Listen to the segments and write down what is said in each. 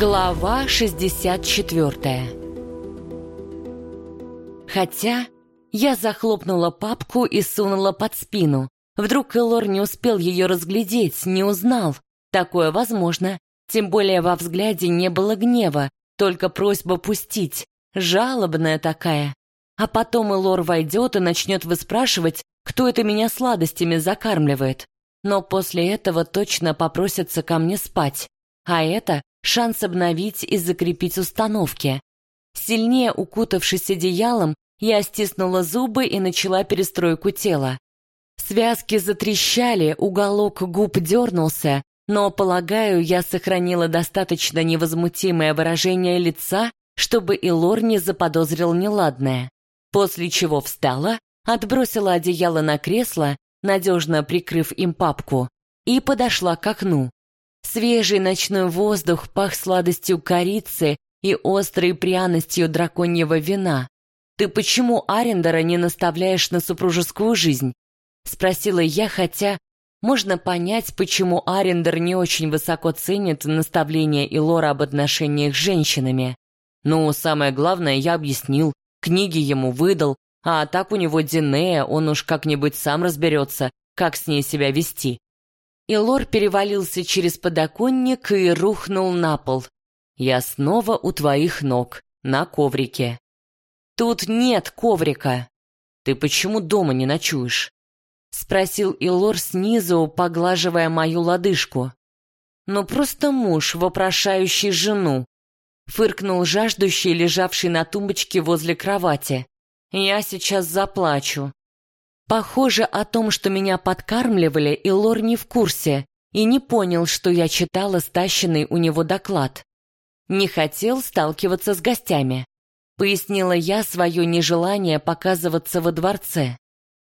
Глава 64 Хотя я захлопнула папку и сунула под спину. Вдруг Элор не успел ее разглядеть, не узнал. Такое возможно. Тем более во взгляде не было гнева, только просьба пустить. Жалобная такая. А потом Элор войдет и начнет выспрашивать, кто это меня сладостями закармливает. Но после этого точно попросятся ко мне спать. А это шанс обновить и закрепить установки. Сильнее укутавшись одеялом, я стиснула зубы и начала перестройку тела. Связки затрещали, уголок губ дернулся, но, полагаю, я сохранила достаточно невозмутимое выражение лица, чтобы Илор не заподозрил неладное. После чего встала, отбросила одеяло на кресло, надежно прикрыв им папку, и подошла к окну. Свежий ночной воздух пах сладостью корицы и острой пряностью драконьего вина. «Ты почему Арендера не наставляешь на супружескую жизнь?» Спросила я, хотя можно понять, почему Арендер не очень высоко ценит наставления Илора об отношениях с женщинами. Ну, самое главное, я объяснил, книги ему выдал, а так у него Динея, он уж как-нибудь сам разберется, как с ней себя вести. И Лор перевалился через подоконник и рухнул на пол. «Я снова у твоих ног, на коврике». «Тут нет коврика». «Ты почему дома не ночуешь?» Спросил Илор снизу, поглаживая мою лодыжку. «Ну просто муж, вопрошающий жену», фыркнул жаждущий, лежавший на тумбочке возле кровати. «Я сейчас заплачу». Похоже, о том, что меня подкармливали, и Лор не в курсе и не понял, что я читала стащенный у него доклад. Не хотел сталкиваться с гостями. Пояснила я свое нежелание показываться во дворце.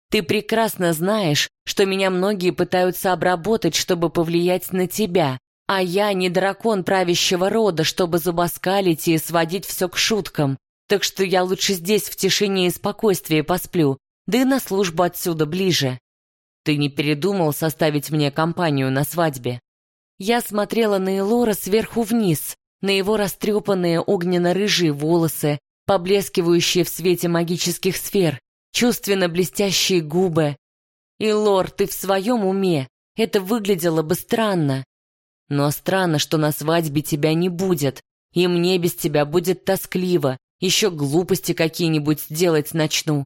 Ты прекрасно знаешь, что меня многие пытаются обработать, чтобы повлиять на тебя, а я не дракон правящего рода, чтобы зубоскалить и сводить все к шуткам. Так что я лучше здесь в тишине и спокойствии посплю, да и на службу отсюда ближе. Ты не передумал составить мне компанию на свадьбе? Я смотрела на Элора сверху вниз, на его растрепанные огненно-рыжие волосы, поблескивающие в свете магических сфер, чувственно блестящие губы. Илор, ты в своем уме? Это выглядело бы странно. Но странно, что на свадьбе тебя не будет, и мне без тебя будет тоскливо, еще глупости какие-нибудь делать начну.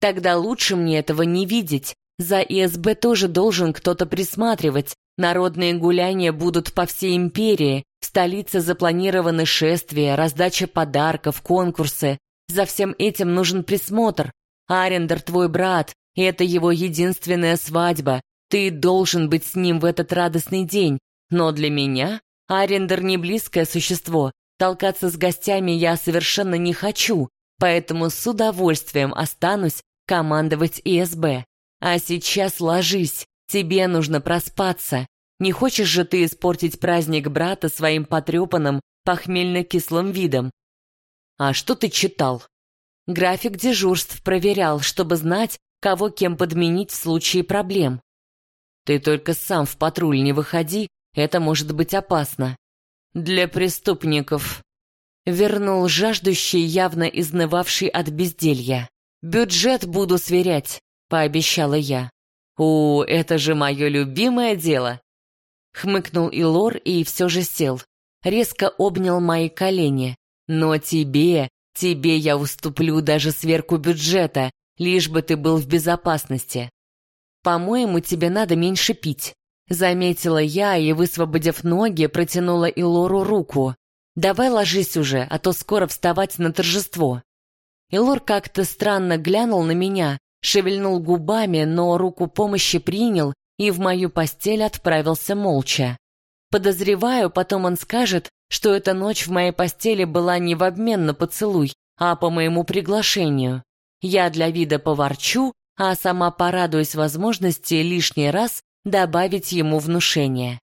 Тогда лучше мне этого не видеть. За ИСБ тоже должен кто-то присматривать. Народные гуляния будут по всей империи. В столице запланированы шествия, раздача подарков, конкурсы. За всем этим нужен присмотр. Арендер твой брат, и это его единственная свадьба. Ты должен быть с ним в этот радостный день. Но для меня Арендер не близкое существо. Толкаться с гостями я совершенно не хочу, поэтому с удовольствием останусь командовать ИСБ. А сейчас ложись, тебе нужно проспаться. Не хочешь же ты испортить праздник брата своим потрепанным, похмельно-кислым видом? А что ты читал? График дежурств проверял, чтобы знать, кого кем подменить в случае проблем. Ты только сам в патруль не выходи, это может быть опасно. Для преступников. Вернул жаждущий, явно изнывавший от безделья. «Бюджет буду сверять», — пообещала я. «У, это же мое любимое дело!» Хмыкнул Илор и все же сел. Резко обнял мои колени. «Но тебе, тебе я уступлю даже сверку бюджета, лишь бы ты был в безопасности. По-моему, тебе надо меньше пить», — заметила я и, высвободив ноги, протянула Илору руку. «Давай ложись уже, а то скоро вставать на торжество». Илор как-то странно глянул на меня, шевельнул губами, но руку помощи принял и в мою постель отправился молча. Подозреваю, потом он скажет, что эта ночь в моей постели была не в обмен на поцелуй, а по моему приглашению. Я для вида поворчу, а сама порадуюсь возможности лишний раз добавить ему внушение.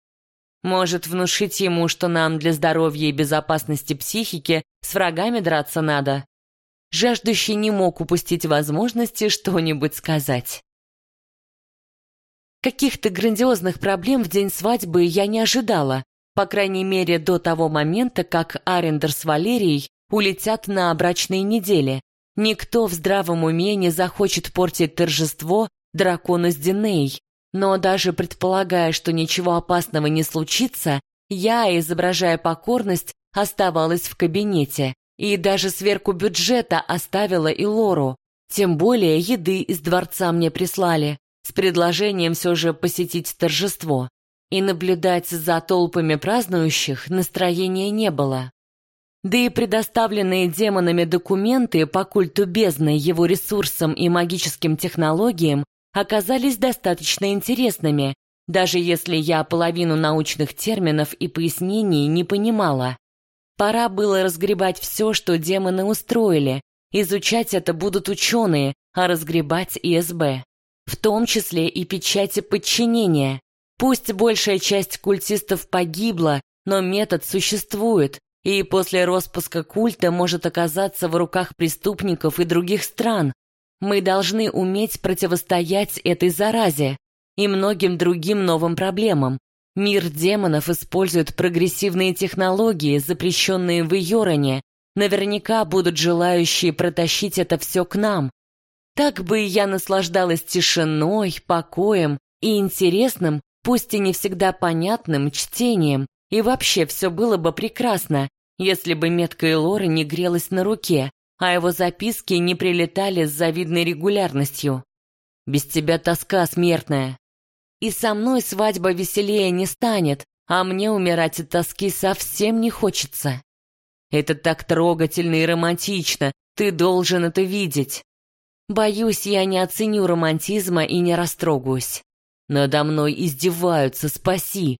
Может, внушить ему, что нам для здоровья и безопасности психики с врагами драться надо, Жаждущий не мог упустить возможности что-нибудь сказать. Каких-то грандиозных проблем в день свадьбы я не ожидала, по крайней мере до того момента, как Арендер с Валерией улетят на брачные недели. Никто в здравом уме не захочет портить торжество дракону с Диней. Но даже предполагая, что ничего опасного не случится, я, изображая покорность, оставалась в кабинете. И даже сверку бюджета оставила и Лору. Тем более еды из дворца мне прислали, с предложением все же посетить торжество. И наблюдать за толпами празднующих настроения не было. Да и предоставленные демонами документы по культу бездны, его ресурсам и магическим технологиям оказались достаточно интересными, даже если я половину научных терминов и пояснений не понимала. Пора было разгребать все, что демоны устроили. Изучать это будут ученые, а разгребать ИСБ. В том числе и печати подчинения. Пусть большая часть культистов погибла, но метод существует, и после распуска культа может оказаться в руках преступников и других стран. Мы должны уметь противостоять этой заразе и многим другим новым проблемам. Мир демонов использует прогрессивные технологии, запрещенные в Йороне. Наверняка будут желающие протащить это все к нам. Так бы я наслаждалась тишиной, покоем и интересным, пусть и не всегда понятным, чтением, и вообще все было бы прекрасно, если бы метка Элоры не грелась на руке, а его записки не прилетали с завидной регулярностью. «Без тебя тоска смертная», и со мной свадьба веселее не станет, а мне умирать от тоски совсем не хочется. Это так трогательно и романтично, ты должен это видеть. Боюсь, я не оценю романтизма и не растрогаюсь. Надо мной издеваются, спаси.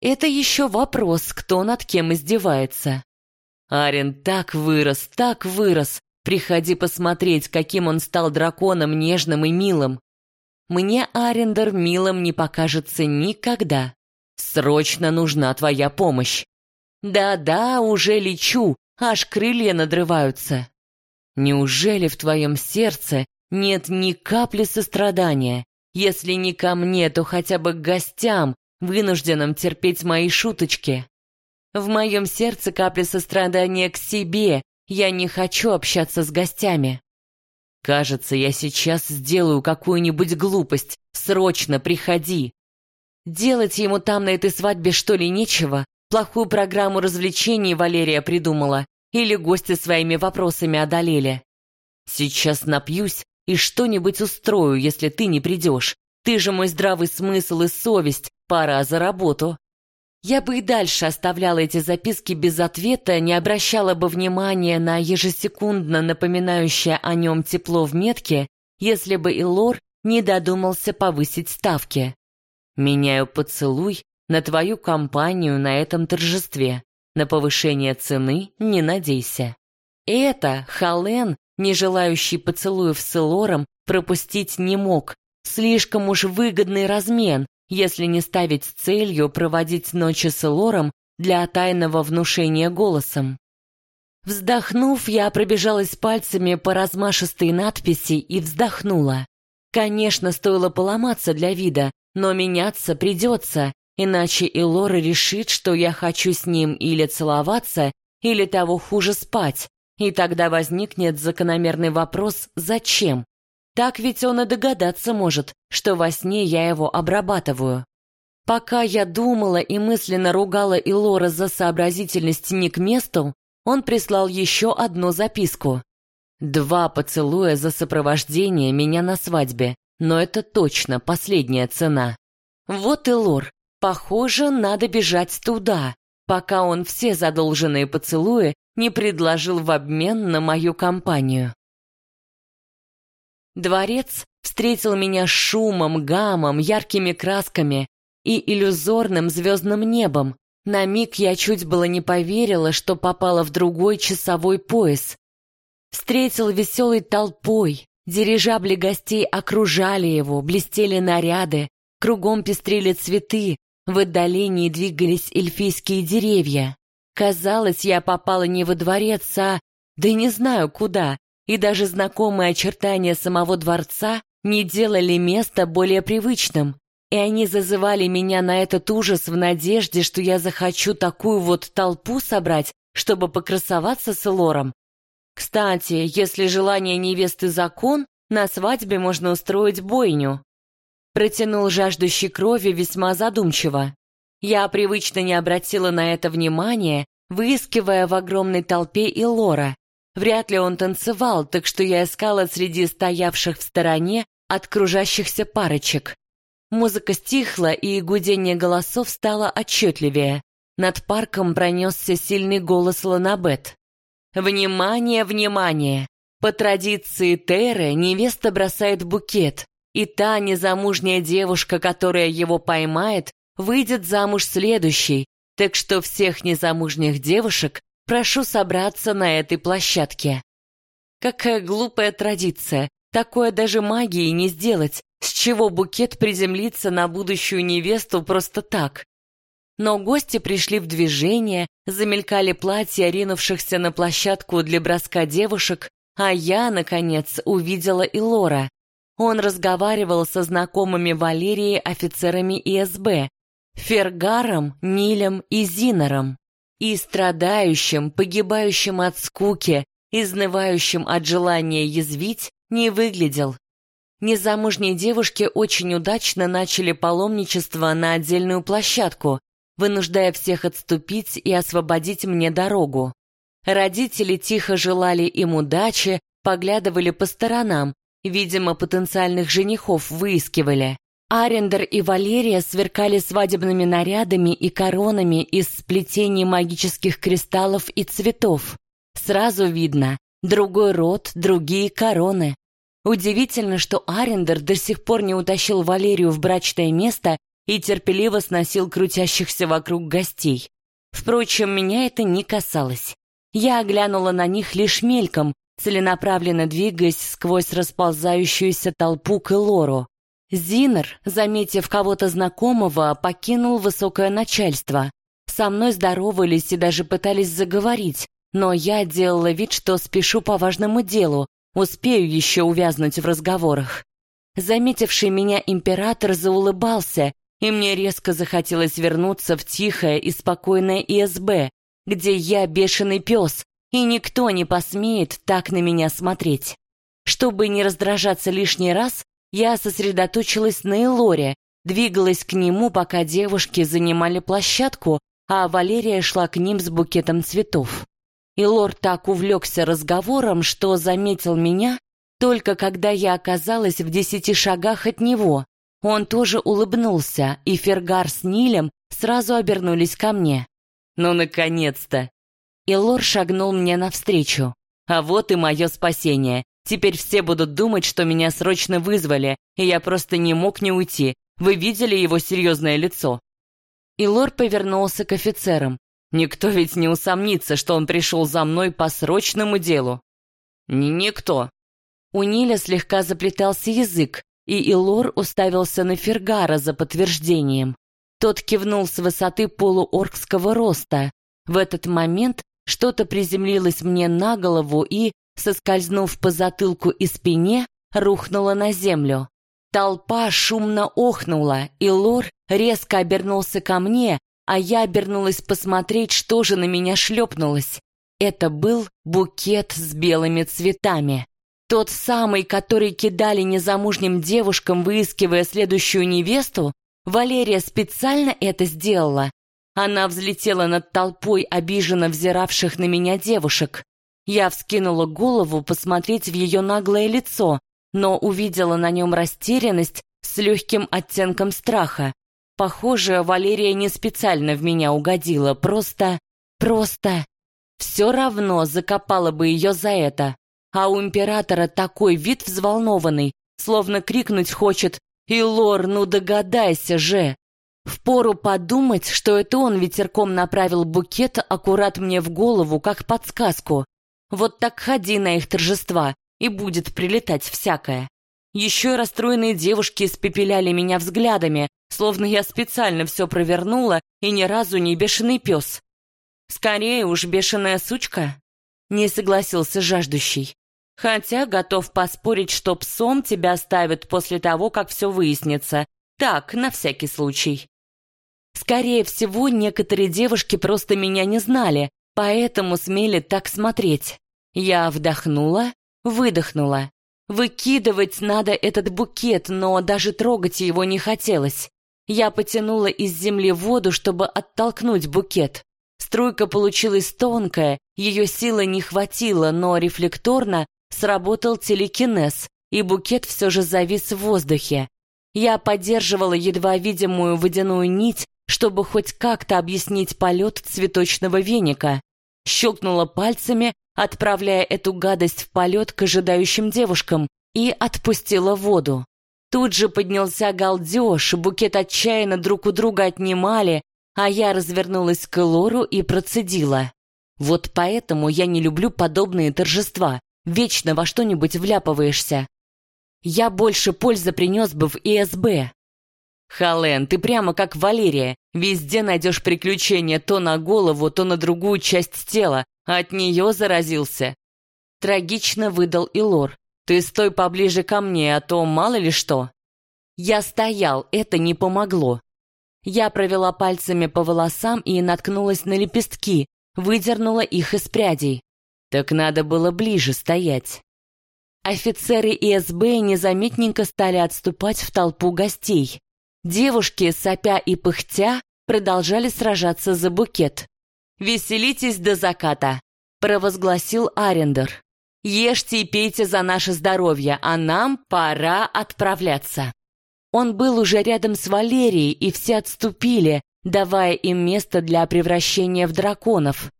Это еще вопрос, кто над кем издевается. Арен так вырос, так вырос. Приходи посмотреть, каким он стал драконом нежным и милым. Мне Арендер милым не покажется никогда. Срочно нужна твоя помощь. Да-да, уже лечу, аж крылья надрываются. Неужели в твоем сердце нет ни капли сострадания? Если не ко мне, то хотя бы к гостям, вынужденным терпеть мои шуточки. В моем сердце капля сострадания к себе, я не хочу общаться с гостями. Кажется, я сейчас сделаю какую-нибудь глупость. Срочно приходи. Делать ему там на этой свадьбе что ли нечего? Плохую программу развлечений Валерия придумала. Или гости своими вопросами одолели. Сейчас напьюсь и что-нибудь устрою, если ты не придешь. Ты же мой здравый смысл и совесть. Пора за работу. Я бы и дальше оставляла эти записки без ответа, не обращала бы внимания на ежесекундно напоминающее о нем тепло в метке, если бы Илор не додумался повысить ставки. Меняю поцелуй на твою компанию на этом торжестве. На повышение цены не надейся. Это Хален, не желающий поцелуев с Илором, пропустить не мог. Слишком уж выгодный размен, если не ставить целью проводить ночи с Лором для тайного внушения голосом. Вздохнув, я пробежалась пальцами по размашистой надписи и вздохнула. Конечно, стоило поломаться для вида, но меняться придется, иначе Илора решит, что я хочу с ним или целоваться, или того хуже спать, и тогда возникнет закономерный вопрос «зачем?». Так ведь он и догадаться может, что во сне я его обрабатываю. Пока я думала и мысленно ругала Илора за сообразительность не к месту, он прислал еще одну записку. Два поцелуя за сопровождение меня на свадьбе, но это точно последняя цена. Вот и Лор. Похоже, надо бежать туда, пока он все задолженные поцелуи не предложил в обмен на мою компанию. Дворец встретил меня шумом, гамом, яркими красками и иллюзорным звездным небом. На миг я чуть было не поверила, что попала в другой часовой пояс. Встретил веселой толпой, дирижабли гостей окружали его, блестели наряды, кругом пестрели цветы, в отдалении двигались эльфийские деревья. Казалось, я попала не во дворец, а... да не знаю куда, и даже знакомые очертания самого дворца не делали место более привычным. и они зазывали меня на этот ужас в надежде, что я захочу такую вот толпу собрать, чтобы покрасоваться с Лором. Кстати, если желание невесты закон, на свадьбе можно устроить бойню. Протянул жаждущий крови весьма задумчиво. Я привычно не обратила на это внимания, выискивая в огромной толпе и Лора. Вряд ли он танцевал, так что я искала среди стоявших в стороне от кружащихся парочек. Музыка стихла, и гудение голосов стало отчетливее. Над парком пронесся сильный голос Ланабет. «Внимание, внимание! По традиции Теры невеста бросает букет, и та незамужняя девушка, которая его поймает, выйдет замуж следующей, так что всех незамужних девушек прошу собраться на этой площадке». Какая глупая традиция, такое даже магией не сделать, с чего букет приземлится на будущую невесту просто так? Но гости пришли в движение, замелькали платья ринувшихся на площадку для броска девушек, а я, наконец, увидела и Лора. Он разговаривал со знакомыми Валерии офицерами ИСБ, Фергаром, Нилем и Зинором. И страдающим, погибающим от скуки, изнывающим от желания язвить, не выглядел. Незамужние девушки очень удачно начали паломничество на отдельную площадку, вынуждая всех отступить и освободить мне дорогу. Родители тихо желали им удачи, поглядывали по сторонам, видимо, потенциальных женихов выискивали. Арендер и Валерия сверкали свадебными нарядами и коронами из сплетений магических кристаллов и цветов. Сразу видно, другой род, другие короны. Удивительно, что Арендер до сих пор не утащил Валерию в брачное место и терпеливо сносил крутящихся вокруг гостей. Впрочем, меня это не касалось. Я оглянула на них лишь мельком, целенаправленно двигаясь сквозь расползающуюся толпу к Элору. Зинер, заметив кого-то знакомого, покинул высокое начальство. Со мной здоровались и даже пытались заговорить, но я делала вид, что спешу по важному делу, Успею еще увязнуть в разговорах. Заметивший меня император заулыбался, и мне резко захотелось вернуться в тихое и спокойное ИСБ, где я бешеный пес, и никто не посмеет так на меня смотреть. Чтобы не раздражаться лишний раз, я сосредоточилась на Элоре, двигалась к нему, пока девушки занимали площадку, а Валерия шла к ним с букетом цветов. И лорд так увлекся разговором, что заметил меня только когда я оказалась в десяти шагах от него. Он тоже улыбнулся, и Фергар с Нилем сразу обернулись ко мне. «Ну, наконец-то!» И лор шагнул мне навстречу. «А вот и мое спасение. Теперь все будут думать, что меня срочно вызвали, и я просто не мог не уйти. Вы видели его серьезное лицо?» И лор повернулся к офицерам. Никто ведь не усомнится, что он пришел за мной по срочному делу. Никто. У Ниля слегка заплетался язык, и Илор уставился на Фергара за подтверждением. Тот кивнул с высоты полуоркского роста. В этот момент что-то приземлилось мне на голову и, соскользнув по затылку и спине, рухнуло на землю. Толпа шумно охнула, и Лор резко обернулся ко мне, а я обернулась посмотреть, что же на меня шлепнулось. Это был букет с белыми цветами. Тот самый, который кидали незамужним девушкам, выискивая следующую невесту, Валерия специально это сделала. Она взлетела над толпой обиженно взиравших на меня девушек. Я вскинула голову посмотреть в ее наглое лицо, но увидела на нем растерянность с легким оттенком страха. Похоже, Валерия не специально в меня угодила, просто... просто... Все равно закопала бы ее за это. А у императора такой вид взволнованный, словно крикнуть хочет «Илор, ну догадайся же!» Впору подумать, что это он ветерком направил букет аккурат мне в голову, как подсказку. Вот так ходи на их торжества, и будет прилетать всякое. Еще и расстроенные девушки испепеляли меня взглядами, словно я специально все провернула и ни разу не бешеный пес. Скорее уж бешеная сучка, не согласился жаждущий. Хотя готов поспорить, что псом тебя ставят после того, как все выяснится. Так, на всякий случай. Скорее всего, некоторые девушки просто меня не знали, поэтому смели так смотреть. Я вдохнула, выдохнула. Выкидывать надо этот букет, но даже трогать его не хотелось. Я потянула из земли воду, чтобы оттолкнуть букет. Струйка получилась тонкая, ее силы не хватило, но рефлекторно сработал телекинез, и букет все же завис в воздухе. Я поддерживала едва видимую водяную нить, чтобы хоть как-то объяснить полет цветочного веника. Щелкнула пальцами, отправляя эту гадость в полет к ожидающим девушкам, и отпустила воду. Тут же поднялся галдеж, букет отчаянно друг у друга отнимали, а я развернулась к Лору и процедила. Вот поэтому я не люблю подобные торжества. Вечно во что-нибудь вляпываешься. Я больше пользы принес бы в ИСБ. Хален, ты прямо как Валерия. Везде найдешь приключения то на голову, то на другую часть тела. От нее заразился. Трагично выдал и Лор. Ты стой поближе ко мне, а то мало ли что. Я стоял, это не помогло. Я провела пальцами по волосам и наткнулась на лепестки, выдернула их из прядей. Так надо было ближе стоять. Офицеры ИСБ незаметненько стали отступать в толпу гостей. Девушки, сопя и пыхтя, продолжали сражаться за букет. «Веселитесь до заката», — провозгласил Арендер. «Ешьте и пейте за наше здоровье, а нам пора отправляться». Он был уже рядом с Валерией, и все отступили, давая им место для превращения в драконов.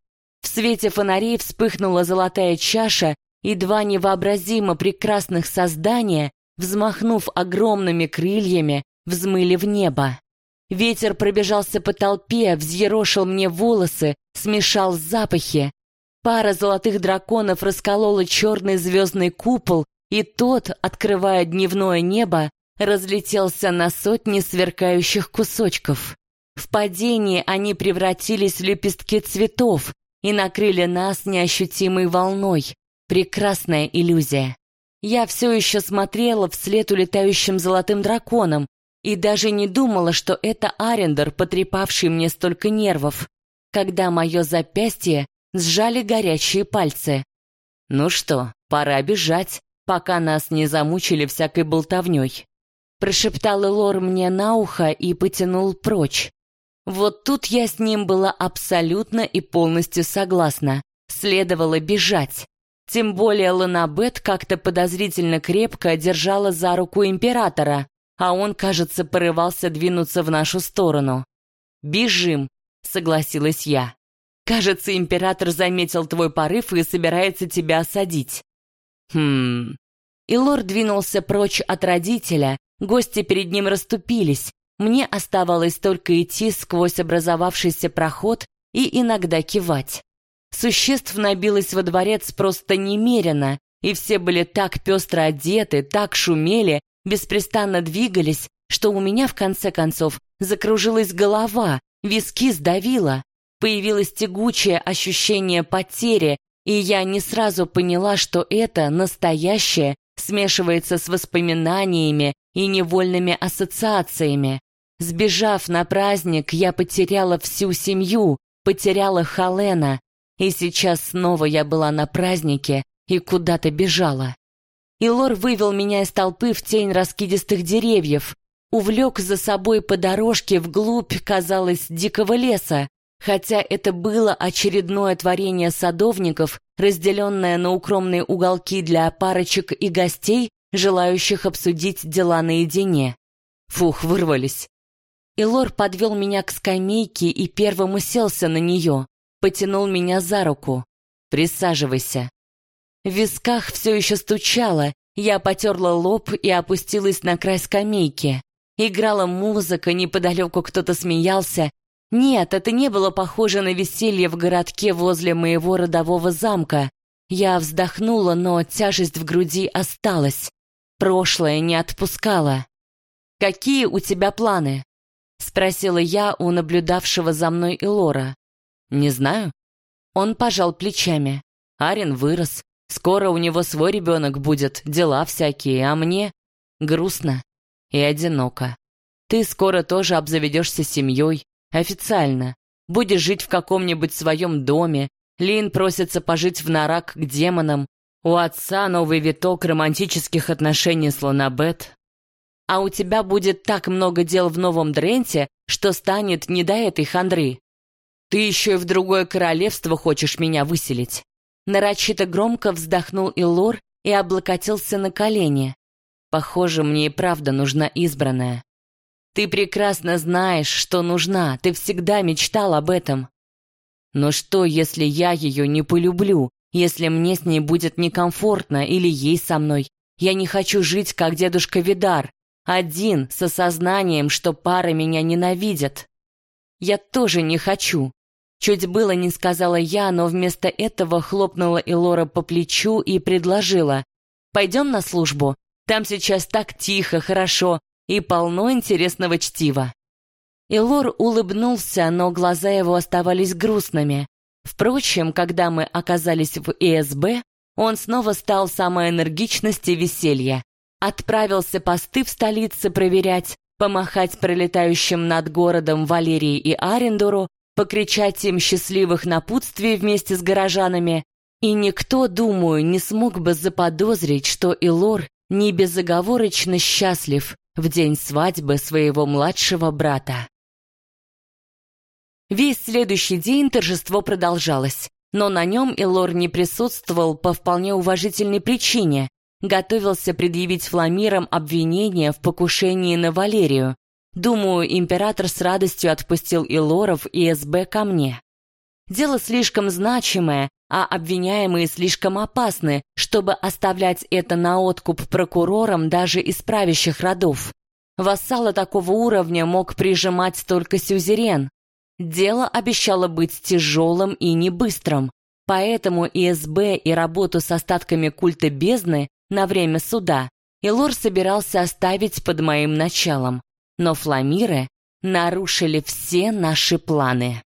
В свете фонарей вспыхнула золотая чаша, и два невообразимо прекрасных создания, взмахнув огромными крыльями, взмыли в небо. Ветер пробежался по толпе, взъерошил мне волосы, смешал запахи. Пара золотых драконов расколола черный звездный купол, и тот, открывая дневное небо, разлетелся на сотни сверкающих кусочков. В падении они превратились в лепестки цветов и накрыли нас неощутимой волной. Прекрасная иллюзия. Я все еще смотрела вслед улетающим золотым драконам и даже не думала, что это Арендер, потрепавший мне столько нервов, когда мое запястье сжали горячие пальцы. Ну что, пора бежать, пока нас не замучили всякой болтовней прошептал Элор мне на ухо и потянул прочь. Вот тут я с ним была абсолютно и полностью согласна. Следовало бежать. Тем более Ланабет как-то подозрительно крепко держала за руку императора, а он, кажется, порывался двинуться в нашу сторону. «Бежим», — согласилась я. «Кажется, император заметил твой порыв и собирается тебя осадить». «Хм...» Илор двинулся прочь от родителя, Гости перед ним расступились. Мне оставалось только идти сквозь образовавшийся проход и иногда кивать. Существ набилось во дворец просто немерено, и все были так пестро одеты, так шумели, беспрестанно двигались, что у меня в конце концов закружилась голова, виски сдавило. Появилось тягучее ощущение потери, и я не сразу поняла, что это настоящее смешивается с воспоминаниями и невольными ассоциациями. Сбежав на праздник, я потеряла всю семью, потеряла Халена, и сейчас снова я была на празднике и куда-то бежала. Илор вывел меня из толпы в тень раскидистых деревьев, увлек за собой по дорожке вглубь, казалось, дикого леса, хотя это было очередное творение садовников, разделенное на укромные уголки для парочек и гостей, желающих обсудить дела наедине. Фух, вырвались. Илор подвел меня к скамейке и первым уселся на нее, потянул меня за руку. «Присаживайся». В висках все еще стучало, я потерла лоб и опустилась на край скамейки. Играла музыка, неподалеку кто-то смеялся. Нет, это не было похоже на веселье в городке возле моего родового замка. Я вздохнула, но тяжесть в груди осталась. Прошлое не отпускало. «Какие у тебя планы?» — спросила я у наблюдавшего за мной Илора. «Не знаю». Он пожал плечами. Арин вырос. Скоро у него свой ребенок будет, дела всякие, а мне грустно и одиноко. Ты скоро тоже обзаведешься семьей, официально. Будешь жить в каком-нибудь своем доме. Лин просится пожить в Нарак к демонам. У отца новый виток романтических отношений с Ланабет. А у тебя будет так много дел в Новом Дренте, что станет не до этой хандры. Ты еще и в другое королевство хочешь меня выселить. Нарочито громко вздохнул Илор и облокотился на колени. Похоже, мне и правда нужна избранная. Ты прекрасно знаешь, что нужна, ты всегда мечтал об этом. Но что, если я ее не полюблю, если мне с ней будет некомфортно или ей со мной? Я не хочу жить, как дедушка Видар, один, с осознанием, что пара меня ненавидят. Я тоже не хочу. Чуть было не сказала я, но вместо этого хлопнула Элора по плечу и предложила. «Пойдем на службу? Там сейчас так тихо, хорошо и полно интересного чтива». Элор улыбнулся, но глаза его оставались грустными. Впрочем, когда мы оказались в ИСБ, он снова стал самой энергичности веселья. Отправился посты в столице проверять, помахать пролетающим над городом Валерии и Арендору, покричать им счастливых напутствий вместе с горожанами, и никто, думаю, не смог бы заподозрить, что Илор не безоговорочно счастлив в день свадьбы своего младшего брата. Весь следующий день торжество продолжалось, но на нем Илор не присутствовал по вполне уважительной причине, готовился предъявить фламирам обвинение в покушении на Валерию, Думаю, император с радостью отпустил и Лоров, и СБ ко мне. Дело слишком значимое, а обвиняемые слишком опасны, чтобы оставлять это на откуп прокурорам даже из правящих родов. Вассала такого уровня мог прижимать только сюзерен. Дело обещало быть тяжелым и не быстрым, поэтому ИСБ и работу с остатками культа бездны на время суда Илор собирался оставить под моим началом но фламиры нарушили все наши планы.